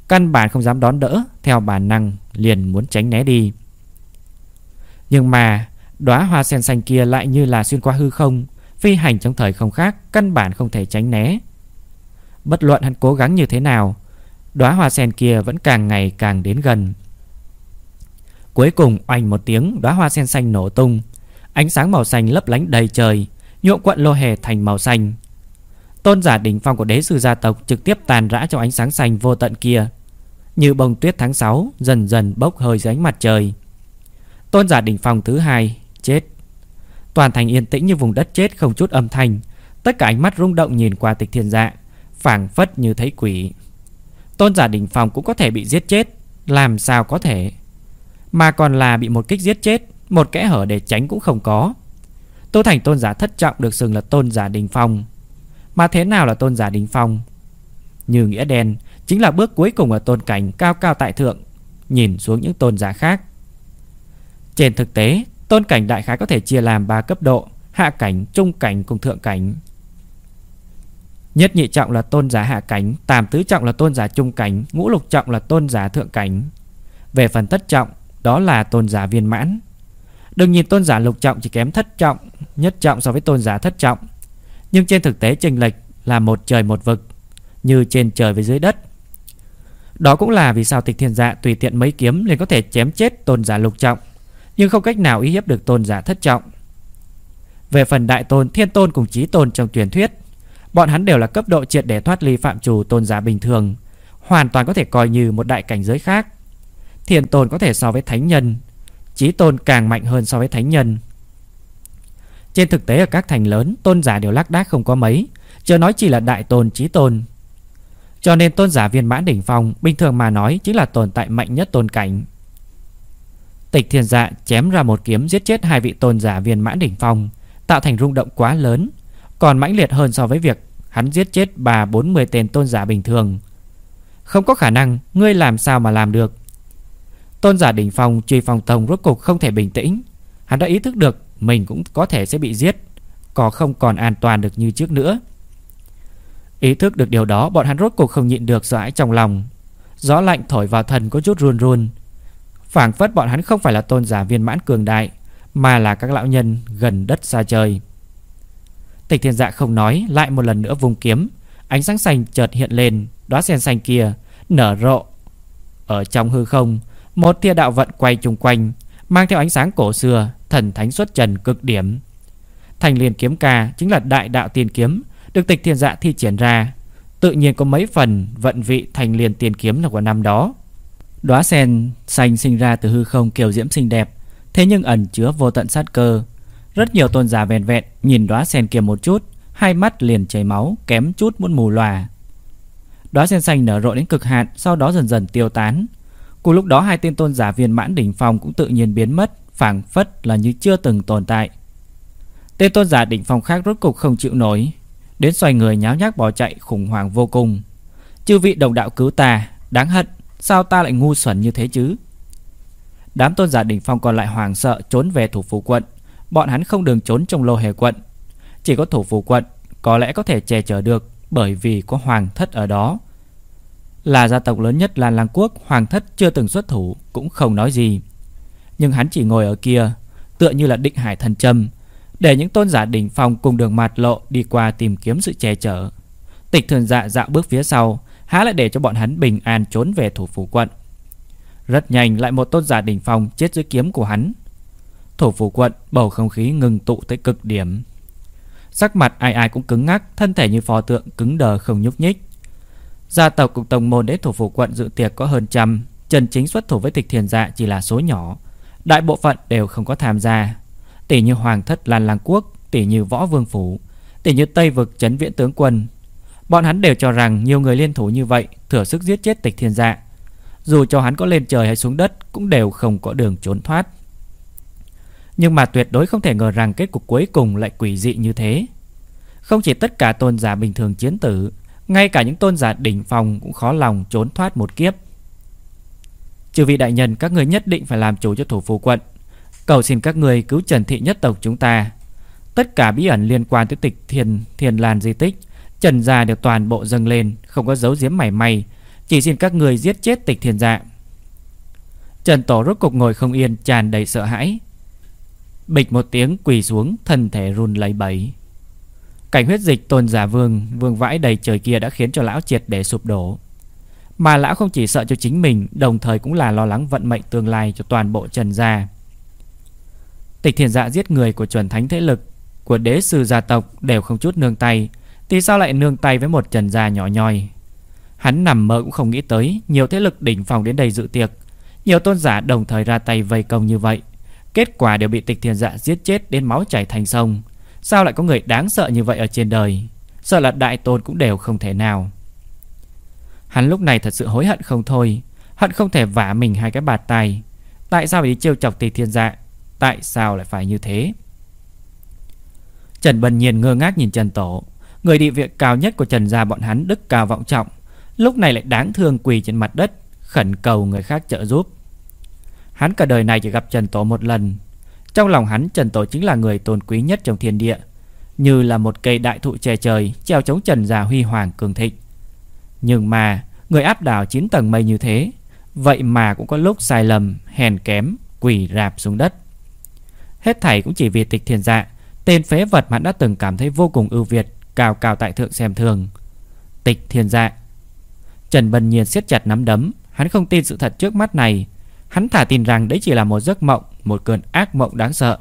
căn bản không dám đón đỡ, theo bản năng liền muốn tránh né đi. Nhưng mà, đóa hoa sen xanh kia lại như là xuyên qua hư không, phi hành trong thời không khác, căn bản không thể tránh né. Bất luận hắn cố gắng như thế nào, đóa hoa sen kia vẫn càng ngày càng đến gần. Cuối cùng oanh một tiếng, đóa hoa sen xanh nổ tung, ánh sáng màu xanh lấp lánh đầy trời, nhuộm quận lô hề thành màu xanh. Tôn giả đỉnh phong của đế sư gia tộc trực tiếp tàn rã trong ánh sáng xanh vô tận kia, như bông tuyết tháng 6 dần dần bốc hơi dưới ánh mặt trời. Tôn giả đỉnh phong thứ hai chết. Toàn thành yên tĩnh như vùng đất chết không chút âm thanh, tất cả ánh mắt rung động nhìn qua Tịch Thiên Dạ, phảng phất như thấy quỷ. Tôn giả đỉnh phong cũng có thể bị giết chết, làm sao có thể? Mà còn là bị một kích giết chết, một kẽ hở để tránh cũng không có. Tô Thành tôn giả thất trọng được xưng là tôn giả đỉnh phong, mà thế nào là tôn giả đình phong? Như nghĩa đen chính là bước cuối cùng ở tôn cảnh cao cao tại thượng, nhìn xuống những tôn giả khác. Trên thực tế, tôn cảnh đại khái có thể chia làm 3 cấp độ, hạ cảnh, trung cảnh cùng thượng cảnh. Nhất nhị trọng là tôn giả hạ cảnh, tam tứ trọng là tôn giả trung cảnh, ngũ lục trọng là tôn giả thượng cảnh. Về phần thất trọng, đó là tôn giả viên mãn. Đừng nhìn tôn giả lục trọng chỉ kém thất trọng, nhất trọng so với tôn giả thất trọng. Nhưng trên thực tế chênh lệch là một trời một vực, như trên trời với dưới đất. Đó cũng là vì sao tịch thiên dạ tùy tiện mấy kiếm liền có thể chém chết tôn giả lục trọng, nhưng không cách nào uy hiếp được tôn giả thất trọng. Về phần đại tôn, thiên tôn cùng trí tôn trong truyền thuyết, bọn hắn đều là cấp độ triệt để thoát ly phạm trù tôn giả bình thường, hoàn toàn có thể coi như một đại cảnh giới khác. Thiên tôn có thể so với thánh nhân, chí tôn càng mạnh hơn so với thánh nhân. Trên thực tế ở các thành lớn, Tôn giả đều lác đác không có mấy. Chờ nói chỉ là đại tôn trí tôn. Cho nên tôn giả viên mãn đỉnh phong, Bình thường mà nói chính là tồn tại mạnh nhất tôn cảnh. Tịch thiên dạ chém ra một kiếm Giết chết hai vị tôn giả viên mãn đỉnh phong, Tạo thành rung động quá lớn, Còn mãnh liệt hơn so với việc Hắn giết chết bà 40 tên tôn giả bình thường. Không có khả năng, Ngươi làm sao mà làm được? Tôn giả đỉnh phong truy phong tông rốt cục không thể bình tĩnh. Hắn đã ý thức được mình cũng có thể sẽ bị giết, có không còn an toàn được như trước nữa. Ý thức được điều đó, bọn hắn rốt cuộc không nhịn được dãi trong lòng. Gió lạnh thổi vào thần có chút run run. Phảng phất bọn hắn không phải là tôn giả viên mãn cường đại, mà là các lão nhân gần đất xa trời. Tịch Thiên Dạ không nói, lại một lần nữa vùng kiếm, ánh sáng xanh chợt hiện lên, đóa sen xanh kia nở rộ ở trong hư không, một tia đạo vận quay chung quanh, mang theo ánh sáng cổ xưa, thần thánh xuất trần cực điểm. Thành liền kiếm ca chính là đại đạo tiên kiếm, được tịch thiên dạ thi triển ra, tự nhiên có mấy phần vận vị thành liền tiên kiếm là của năm đó. Đóa sen xanh sinh ra từ hư không kiều diễm xinh đẹp, thế nhưng ẩn chứa vô tận sát cơ. Rất nhiều tôn giả vẹn vẹn nhìn đóa sen kia một chút, hai mắt liền chảy máu, kém chút muốn mù lòa. Đóa sen xanh nở rộ đến cực hạn, sau đó dần dần tiêu tán. Cùng lúc đó hai tên tôn giả viên mãn đỉnh phòng cũng tự nhiên biến mất, phảng phất là như chưa từng tồn tại. Tên tôn giả đỉnh phong khác rốt cục không chịu nổi, đến xoay người nháo nhác bỏ chạy khủng hoảng vô cùng. Chư vị đồng đạo cứu ta, đáng hận, sao ta lại ngu xuẩn như thế chứ? Đám tôn giả đỉnh phong còn lại hoàng sợ trốn về thủ phủ quận, bọn hắn không đường trốn trong lô hề quận, chỉ có thủ phủ quận có lẽ có thể che chở được bởi vì có hoàng thất ở đó. Là gia tộc lớn nhất Lan làng Quốc, hoàng thất chưa từng xuất thủ cũng không nói gì. Nhưng hắn chỉ ngồi ở kia, tựa như là định hải thần châm, để những tôn giả đỉnh phong cùng đường mạt lộ đi qua tìm kiếm sự che chở. Tịch thường dạ dạo bước phía sau, há lại để cho bọn hắn bình an trốn về thủ phủ quận. Rất nhanh lại một tôn giả đỉnh phong chết dưới kiếm của hắn. Thủ phủ quận bầu không khí ngừng tụ tới cực điểm. Sắc mặt ai ai cũng cứng ngắc, thân thể như pho tượng cứng đờ không nhúc nhích. Gia tộc cùng tổng môn đến thủ phủ quận dự tiệc có hơn trăm, chân chính xuất thủ với tịch thiền dạ chỉ là số nhỏ. Đại bộ phận đều không có tham gia. Tỷ như Hoàng thất Lan Lang Quốc, tỷ như Võ Vương Phủ, tỷ như Tây vực chấn viễn tướng quân. Bọn hắn đều cho rằng nhiều người liên thủ như vậy thừa sức giết chết tịch thiên dạ. Dù cho hắn có lên trời hay xuống đất cũng đều không có đường trốn thoát. Nhưng mà tuyệt đối không thể ngờ rằng kết cục cuối cùng lại quỷ dị như thế. Không chỉ tất cả tôn giả bình thường chiến tử, ngay cả những tôn giả đỉnh phong cũng khó lòng trốn thoát một kiếp chư vị đại nhân các người nhất định phải làm chủ cho thủ phủ quận. Cầu xin các người cứu Trần Thị nhất tộc chúng ta. Tất cả bí ẩn liên quan tới tịch thiền thiền làn di tích, Trần gia đều toàn bộ dâng lên, không có dấu giếm mảy may, chỉ xin các người giết chết tịch thiền dạ. Trần Tổ rốt cục ngồi không yên, tràn đầy sợ hãi. Bịch một tiếng quỳ xuống Thân thể run lấy bẩy Cảnh huyết dịch tôn giả vương Vương vãi đầy trời kia đã khiến cho lão triệt để sụp đổ mà lão không chỉ sợ cho chính mình, Đồng thời cũng là lo lắng vận mệnh tương lai Cho toàn bộ trần gia. Tịch thiền dạ giết người của chuẩn thánh thế lực, Của đế sư gia tộc Đều không chút nương tay. Thì sao lại nương tay với một trần gia nhỏ nhoi? Hắn nằm mơ cũng không nghĩ tới, Nhiều thế lực đỉnh phòng đến đây dự tiệc. Nhiều tôn giả đồng thời ra tay vây công như vậy. Kết quả đều bị tịch thiền dạ giết chết đến máu chảy thành sông. Sao lại có người đáng sợ như vậy ở trên đời? Sợ là đại tôn cũng đều không thể nào. Hắn lúc này thật sự hối hận không thôi. Hận không thể vả mình hai cái bạt tay. Tại sao phải đi trêu chọc tịch thiên dạ? Tại sao lại phải như thế? Trần Bần Nhiên ngơ ngác nhìn Trần Tổ. Người địa vị cao nhất của Trần gia bọn hắn đức cao vọng trọng. Lúc này lại đáng thương quỳ trên mặt đất, Khẩn cầu người khác trợ giúp. Hắn cả đời này chỉ gặp Trần Tổ một lần. Trong lòng hắn, Trần Tổ chính là người tôn quý nhất trong thiên địa. Như là một cây đại thụ che trời, Treo chống trần gia huy hoàng cường thịnh. Nhưng mà, Người áp đảo 9 tầng mây như thế, Vậy mà cũng có lúc sai lầm, Hèn kém Quỷ rạp xuống đất. Hết thảy cũng chỉ vì tịch thiền dạ Tên phế vật mà đã từng cảm thấy vô cùng ưu việt, Cao cao tại thượng xem thường. Tịch thiền dạ. Trần Bần Nhiên siết chặt nắm đấm, Hắn không tin sự thật trước mắt này. Hắn thả tin rằng đấy chỉ là một giấc mộng, Một cơn ác mộng đáng sợ.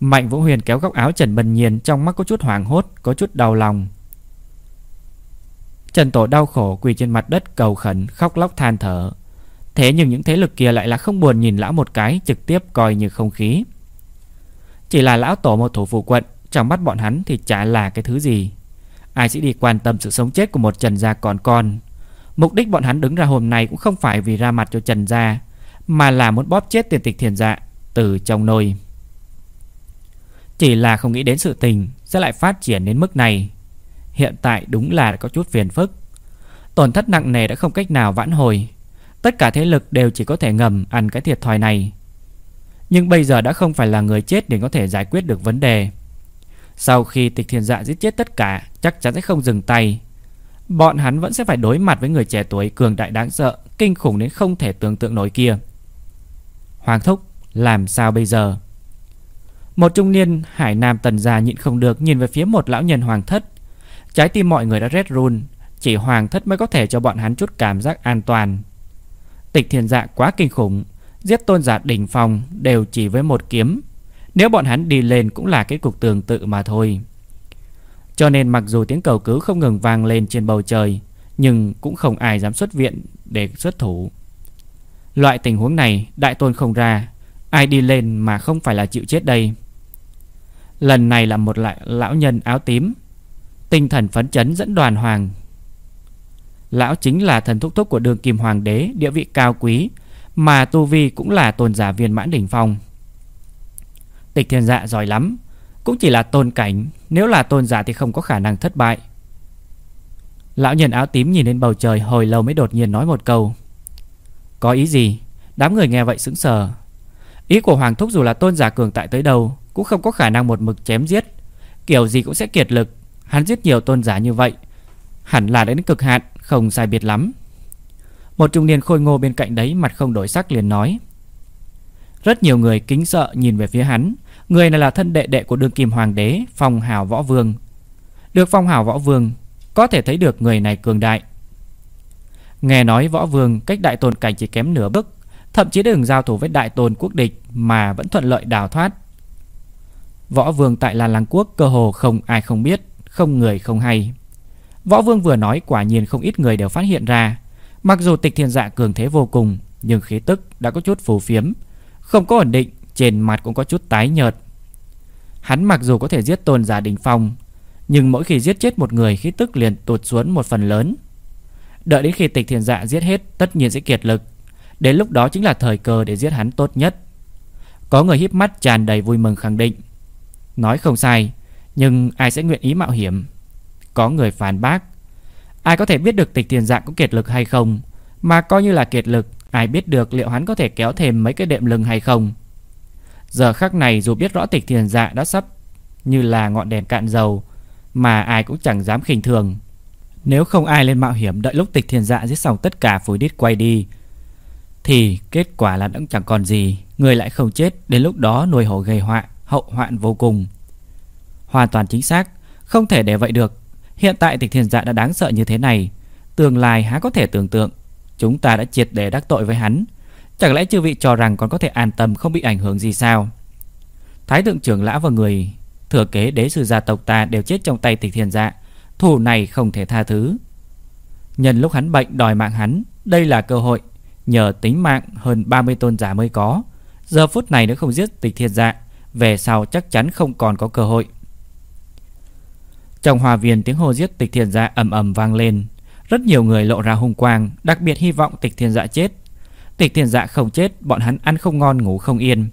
Mạnh Vũ Huyền kéo góc áo Trần Bần Nhiên Trong mắt có chút hoảng hốt, Có chút đau lòng. Trần Tổ đau khổ quỳ trên mặt đất cầu khẩn, Khóc lóc than thở. Thế nhưng những thế lực kia lại là không buồn nhìn lão một cái, Trực tiếp coi như không khí. Chỉ là lão tổ một thủ phủ quận, Trong mắt bọn hắn thì chả là cái thứ gì. Ai sẽ đi quan tâm sự sống chết của một trần gia còn con? Mục đích bọn hắn đứng ra hôm nay cũng không phải vì ra mặt cho Trần Gia, Mà là muốn bóp chết tiền tịch thiền dạ Từ trong nôi. Chỉ là không nghĩ đến sự tình Sẽ lại phát triển đến mức này. Hiện tại đúng là có chút phiền phức Tổn thất nặng nề đã không cách nào vãn hồi Tất cả thế lực đều chỉ có thể ngầm ăn cái thiệt thòi này Nhưng bây giờ đã không phải là người chết để có thể giải quyết được vấn đề Sau khi tịch thiền dạ giết chết tất cả Chắc chắn sẽ không dừng tay Bọn hắn vẫn sẽ phải đối mặt với người trẻ tuổi cường đại đáng sợ, kinh khủng đến không thể tưởng tượng nổi kia. Hoàng thúc, làm sao bây giờ? Một trung niên hải nam tần già nhịn không được nhìn về phía một lão nhân hoàng thất. Trái tim mọi người đã rét run, chỉ hoàng thất mới có thể cho bọn hắn chút cảm giác an toàn. Tịch thiền dạ quá kinh khủng, giết tôn giả đỉnh phòng đều chỉ với một kiếm. Nếu bọn hắn đi lên cũng là cái cục tương tự mà thôi. Cho nên mặc dù tiếng cầu cứu không ngừng vang lên trên bầu trời Nhưng cũng không ai dám xuất viện để xuất thủ Loại tình huống này đại tôn không ra Ai đi lên mà không phải là chịu chết đây Lần này là một lại lão nhân áo tím Tinh thần phấn chấn dẫn đoàn hoàng. Lão chính là thần thúc thúc của đường kim hoàng đế, Địa vị cao quý, Mà Tu Vi cũng là tôn giả viên mãn đỉnh phong. Tịch thiên dạ giỏi lắm, cũng chỉ là tôn cảnh, Nếu là tôn giả thì không có khả năng thất bại. Lão nhân áo tím nhìn lên bầu trời Hồi lâu mới đột nhiên nói một câu. Có ý gì? Đám người nghe vậy sững sờ. Ý của Hoàng Thúc dù là tôn giả cường tại tới đâu, Cũng không có khả năng một mực chém giết. Kiểu gì cũng sẽ kiệt lực Hắn giết nhiều tôn giả như vậy, Hẳn là đến cực hạn, Không sai biệt lắm. Một trung niên khôi ngô bên cạnh đấy Mặt không đổi sắc liền nói, Rất nhiều người kính sợ nhìn về phía hắn. Người này là thân đệ đệ của đương kim hoàng đế, Phong hào võ vương. Được phong hào võ vương, Có thể thấy được người này cường đại. Nghe nói võ vương cách đại tôn cảnh chỉ kém nửa bước, Thậm chí đừng giao thủ với đại tôn quốc địch Mà vẫn thuận lợi đào thoát. Võ vương tại Lan Lăng Quốc cơ hồ không ai không biết. Không người không hay. Võ vương vừa nói quả nhiên không ít người đều phát hiện ra. Mặc dù tịch thiên dạ cường thế vô cùng, Nhưng khí tức đã có chút phù phiếm, Không có ổn định, Trên mặt cũng có chút tái nhợt. Hắn mặc dù có thể giết tôn giả đỉnh phong, Nhưng mỗi khi giết chết một người, Khí tức liền tụt xuống một phần lớn. Đợi đến khi tịch thiên dạ giết hết, Tất nhiên sẽ kiệt lực. Đến lúc đó chính là thời cơ để giết hắn tốt nhất. Có người híp mắt tràn đầy vui mừng khẳng định. Nói không sai nhưng ai sẽ nguyện ý mạo hiểm? Có người phản bác, Ai có thể biết được tịch tiền dạng có kiệt lực hay không? Mà coi như là kiệt lực, Ai biết được liệu hắn có thể kéo thêm mấy cái đệm lưng hay không? Giờ khắc này dù biết rõ tịch tiền dạ đã sắp Như là ngọn đèn cạn dầu, Mà ai cũng chẳng dám khinh thường. Nếu không ai lên mạo hiểm Đợi lúc tịch thiền dạ giết xong tất cả phối đít quay đi, Thì kết quả là cũng chẳng còn gì. Người lại không chết, Đến lúc đó nuôi hổ gây họa hậu hoạn vô cùng. Hoàn toàn chính xác, không thể để vậy được. Hiện tại tịch thiền dạ đã đáng sợ như thế này, tương lai há có thể tưởng tượng. Chúng ta đã triệt để đắc tội với hắn. Chẳng lẽ chư vị cho rằng còn có thể an tâm không bị ảnh hưởng gì sao? Thái thượng trưởng lão và người thừa kế đế sư gia tộc ta đều chết trong tay tịch thiền dạ. Thù này không thể tha thứ. Nhân lúc hắn bệnh đòi mạng hắn, đây là cơ hội. Nhờ tính mạng hơn 30 tôn giả mới có. Giờ phút này nếu không giết tịch thiền dạ về sau chắc chắn không còn có cơ hội. Trong hòa viên tiếng hô giết tịch thiền dạ ầm ầm vang lên. Rất nhiều người lộ ra hung quang, đặc biệt hy vọng tịch thiền dạ chết. Tịch thiền dạ không chết, bọn hắn ăn không ngon ngủ không yên.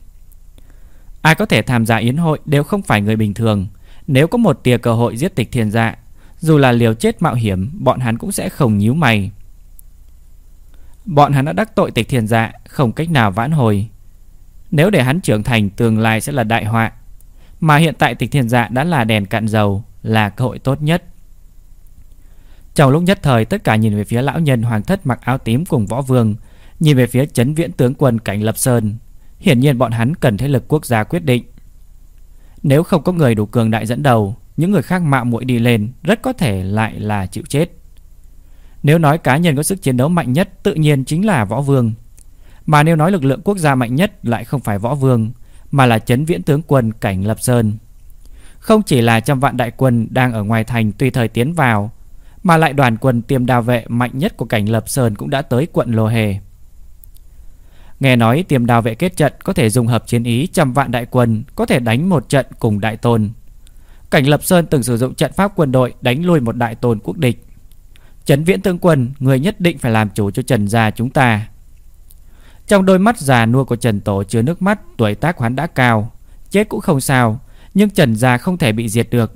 Ai có thể tham gia yến hội đều không phải người bình thường. Nếu có một tia cơ hội giết tịch thiền dạ, dù là liều chết mạo hiểm, bọn hắn cũng sẽ không nhíu mày. Bọn hắn đã đắc tội tịch thiền dạ, không cách nào vãn hồi. Nếu để hắn trưởng thành tương lai sẽ là đại họa Mà hiện tại tịch thiên dạ đã là đèn cạn dầu là cơ hội tốt nhất. Trong lúc nhất thời tất cả nhìn về phía lão nhân hoàng thất mặc áo tím cùng võ vương Nhìn về phía chấn viễn tướng quân cảnh lập sơn. Hiển nhiên bọn hắn cần thế lực quốc gia quyết định. Nếu không có người đủ cường đại dẫn đầu Những người khác mạo muội đi lên Rất có thể lại là chịu chết. Nếu nói cá nhân có sức chiến đấu mạnh nhất Tự nhiên chính là võ vương. Mà nếu nói lực lượng quốc gia mạnh nhất lại không phải võ vương, mà là chấn viễn tướng quân cảnh Lập Sơn. Không chỉ là trăm vạn đại quân đang ở ngoài thành tùy thời tiến vào, mà lại đoàn quân tiêm đào vệ mạnh nhất của cảnh Lập Sơn cũng đã tới quận Lô Hề. Nghe nói tiêm đào vệ kết trận có thể dùng hợp chiến ý trăm vạn đại quân có thể đánh một trận cùng đại tôn. Cảnh Lập Sơn từng sử dụng trận pháp quân đội đánh lui một đại tôn quốc địch. Trấn Viễn Tương Quân, người nhất định phải làm chủ cho Trần gia chúng ta. Trong đôi mắt già nua của Trần Tổ chứa nước mắt Tuổi tác hắn đã cao Chết cũng không sao nhưng Trần Gia không thể bị diệt được.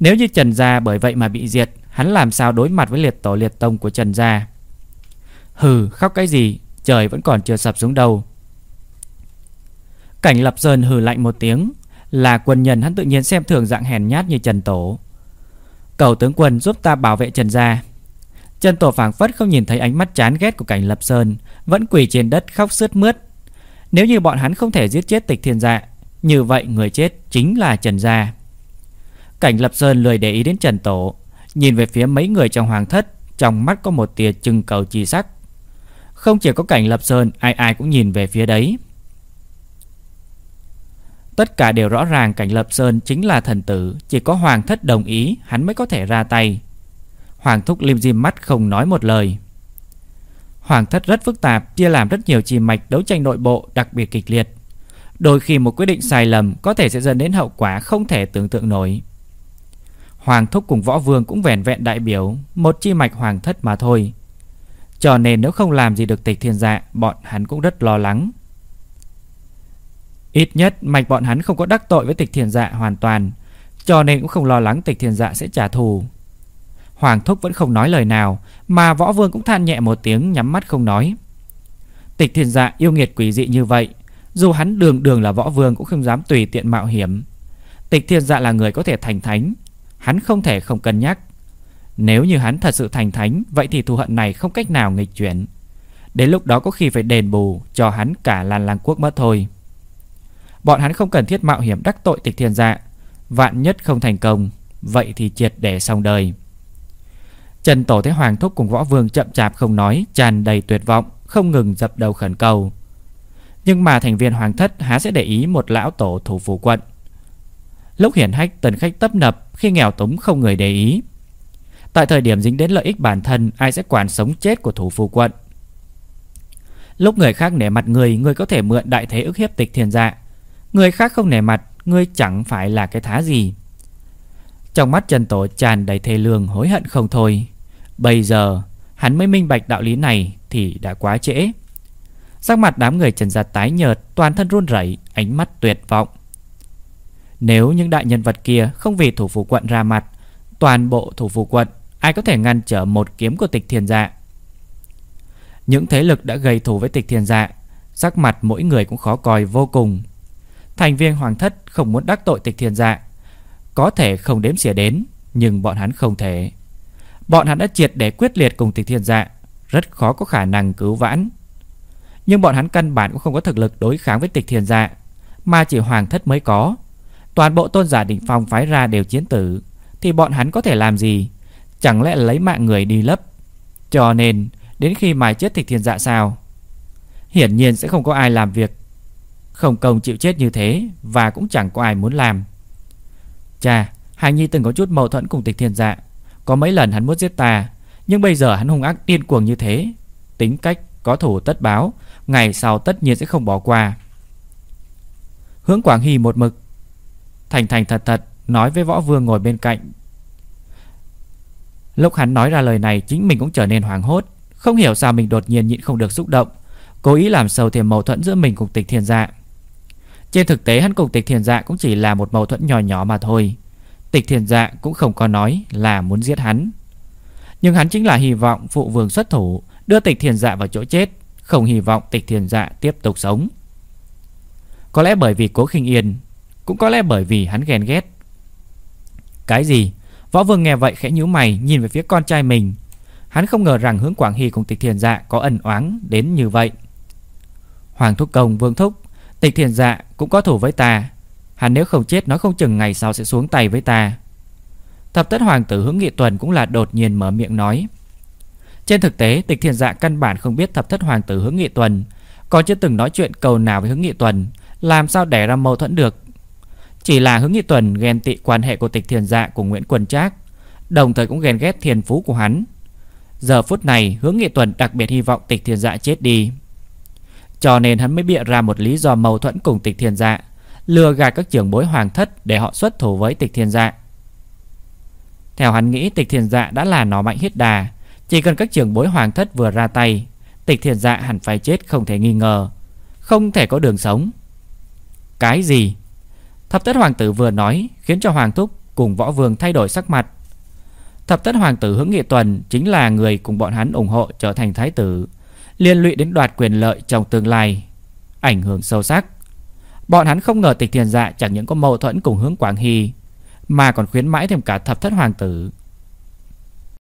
Nếu như Trần Gia bởi vậy mà bị diệt Hắn làm sao đối mặt với liệt tổ liệt tông của Trần Gia? Hừ khóc cái gì? Trời vẫn còn chưa sập xuống đâu. Cảnh lập sơn hừ lạnh một tiếng Là quân nhân hắn tự nhiên xem thường dạng hèn nhát như Trần Tổ. Cầu tướng quân giúp ta bảo vệ Trần Gia. Trần Tổ phảng phất không nhìn thấy ánh mắt chán ghét của cảnh lập sơn vẫn quỳ trên đất khóc sướt mướt. Nếu như bọn hắn không thể giết chết tịch thiên dạ, như vậy người chết chính là Trần Gia. Cảnh Lập Sơn lười để ý đến Trần Tổ, nhìn về phía mấy người trong hoàng thất, trong mắt có một tia trưng cầu chi sắc. Không chỉ có cảnh Lập Sơn, ai ai cũng nhìn về phía đấy. Tất cả đều rõ ràng cảnh Lập Sơn chính là thần tử, chỉ có hoàng thất đồng ý hắn mới có thể ra tay. Hoàng thúc lim dim mắt không nói một lời. Hoàng thất rất phức tạp, chia làm rất nhiều chi mạch đấu tranh nội bộ đặc biệt kịch liệt. Đôi khi một quyết định sai lầm có thể sẽ dẫn đến hậu quả không thể tưởng tượng nổi. Hoàng thúc cùng võ vương cũng vẻn vẹn đại biểu một chi mạch hoàng thất mà thôi. Cho nên nếu không làm gì được tịch thiên dạ, bọn hắn cũng rất lo lắng. Ít nhất mạch bọn hắn không có đắc tội với tịch thiên dạ hoàn toàn, cho nên cũng không lo lắng tịch thiên dạ sẽ trả thù. Hoàng Thúc vẫn không nói lời nào Mà Võ Vương cũng than nhẹ một tiếng nhắm mắt không nói Tịch thiên dạ yêu nghiệt quỷ dị như vậy dù hắn đường đường là Võ Vương cũng không dám tùy tiện mạo hiểm. Tịch thiên dạ là người có thể thành thánh, Hắn không thể không cân nhắc. Nếu như hắn thật sự thành thánh, Vậy thì thù hận này không cách nào nghịch chuyển. Đến lúc đó có khi phải đền bù Cho hắn cả làn làng quốc mất thôi. Bọn hắn không cần thiết mạo hiểm đắc tội tịch thiên dạ. Vạn nhất không thành công, Vậy thì triệt để xong đời. Trần Tổ thấy Hoàng Thúc cùng Võ Vương chậm chạp không nói, tràn đầy tuyệt vọng, Không ngừng dập đầu khẩn cầu. Nhưng mà thành viên Hoàng Thất há sẽ để ý một lão tổ thủ phủ quận. Lúc hiển hách, tần khách tấp nập, Khi nghèo túng không người để ý. Tại thời điểm dính đến lợi ích bản thân, Ai sẽ quản sống chết của thủ phủ quận? Lúc người khác nể mặt người Người có thể mượn đại thế ức hiếp tịch thiên dạ. Người khác không nể mặt, người chẳng phải là cái thá gì. Trong mắt Trần Tổ tràn đầy thề lương, hối hận không thôi. Bây giờ, hắn mới minh bạch đạo lý này Thì đã quá trễ. Sắc mặt đám người Trần Gia tái nhợt, Toàn thân run rẩy, Ánh mắt tuyệt vọng. Nếu những đại nhân vật kia Không vì thủ phủ quận ra mặt, Toàn bộ thủ phủ quận, Ai có thể ngăn trở một kiếm của tịch thiên dạ? Những thế lực đã gây thù với tịch thiên dạ Sắc mặt mỗi người cũng khó coi vô cùng. Thành viên hoàng thất không muốn đắc tội tịch thiên dạ Có thể không đếm xỉa đến, Nhưng bọn hắn không thể. Bọn hắn đã triệt để quyết liệt cùng tịch thiên dạ Rất khó có khả năng cứu vãn. Nhưng bọn hắn căn bản cũng không có thực lực đối kháng với tịch thiên dạ Mà chỉ hoàng thất mới có. Toàn bộ tôn giả đỉnh phong phái ra đều chiến tử, Thì bọn hắn có thể làm gì? Chẳng lẽ lấy mạng người đi lấp? Cho nên, Đến khi mài chết tịch thiên dạ sao? Hiển nhiên sẽ không có ai làm việc. Không công chịu chết như thế, Và cũng chẳng có ai muốn làm. Chà Hải Nhi từng có chút mâu thuẫn cùng tịch thiên dạ Có mấy lần hắn muốn giết ta, Nhưng bây giờ hắn hung ác điên cuồng như thế. Tính cách có thủ tất báo, Ngày sau tất nhiên sẽ không bỏ qua. Hướng Quảng Hy một mực, Thành thành thật thật Nói với võ vương ngồi bên cạnh. Lúc hắn nói ra lời này, Chính mình cũng trở nên hoảng hốt. Không hiểu sao mình đột nhiên nhịn không được xúc động, Cố ý làm sâu thêm mâu thuẫn giữa mình cùng tịch thiên dạ. Trên thực tế, hắn cùng tịch thiền dạ cũng chỉ là một mâu thuẫn nhỏ nhỏ mà thôi. Tịch thiền dạ cũng không có nói là muốn giết hắn. Nhưng hắn chính là hy vọng phụ vương xuất thủ Đưa tịch thiền dạ vào chỗ chết, Không hy vọng tịch thiền dạ tiếp tục sống. Có lẽ bởi vì cố khinh yên, Cũng có lẽ bởi vì hắn ghen ghét. Cái gì? Võ vương nghe vậy khẽ nhíu mày, Nhìn về phía con trai mình. Hắn không ngờ rằng hướng Quảng Hy cùng tịch thiền dạ Có ẩn oán đến như vậy. Hoàng Thúc Công, Vương Thúc, Tịch thiền dạ cũng có thủ với ta. Hắn nếu không chết nó không chừng ngày sau sẽ xuống tay với ta. Thập tất hoàng tử hướng nghị tuần cũng là đột nhiên mở miệng nói. Trên thực tế, tịch thiền dạ căn bản không biết thập thất hoàng tử hướng nghị tuần, Còn chưa từng nói chuyện cầu nào với hướng nghị tuần, Làm sao đẻ ra mâu thuẫn được. Chỉ là hướng nghị tuần ghen tị quan hệ của tịch thiền dạ cùng Nguyễn Quần Trác, Đồng thời cũng ghen ghét thiền phú của hắn. Giờ phút này hướng nghị tuần đặc biệt hy vọng tịch thiền dạ chết đi. Cho nên hắn mới bịa ra một lý do mâu thuẫn cùng tịch thiên dạ Lừa gạt các trưởng bối hoàng thất Để họ xuất thủ với tịch thiên dạ. Theo hắn nghĩ, tịch thiên dạ đã là nó mạnh hết đà chỉ cần các trưởng bối hoàng thất vừa ra tay Tịch thiền dạ hẳn phải chết không thể nghi ngờ Không thể có đường sống. Cái gì? Thập tất hoàng tử vừa nói Khiến cho hoàng thúc cùng võ vương thay đổi sắc mặt. Thập tất hoàng tử hướng nghị tuần Chính là người cùng bọn hắn ủng hộ trở thành thái tử liên lụy đến đoạt quyền lợi trong tương lai, ảnh hưởng sâu sắc. Bọn hắn không ngờ Tịch Thiền Dạ chẳng những có mâu thuẫn cùng hướng Quảng Hy, mà còn khuyến mãi thêm cả thập thất hoàng tử.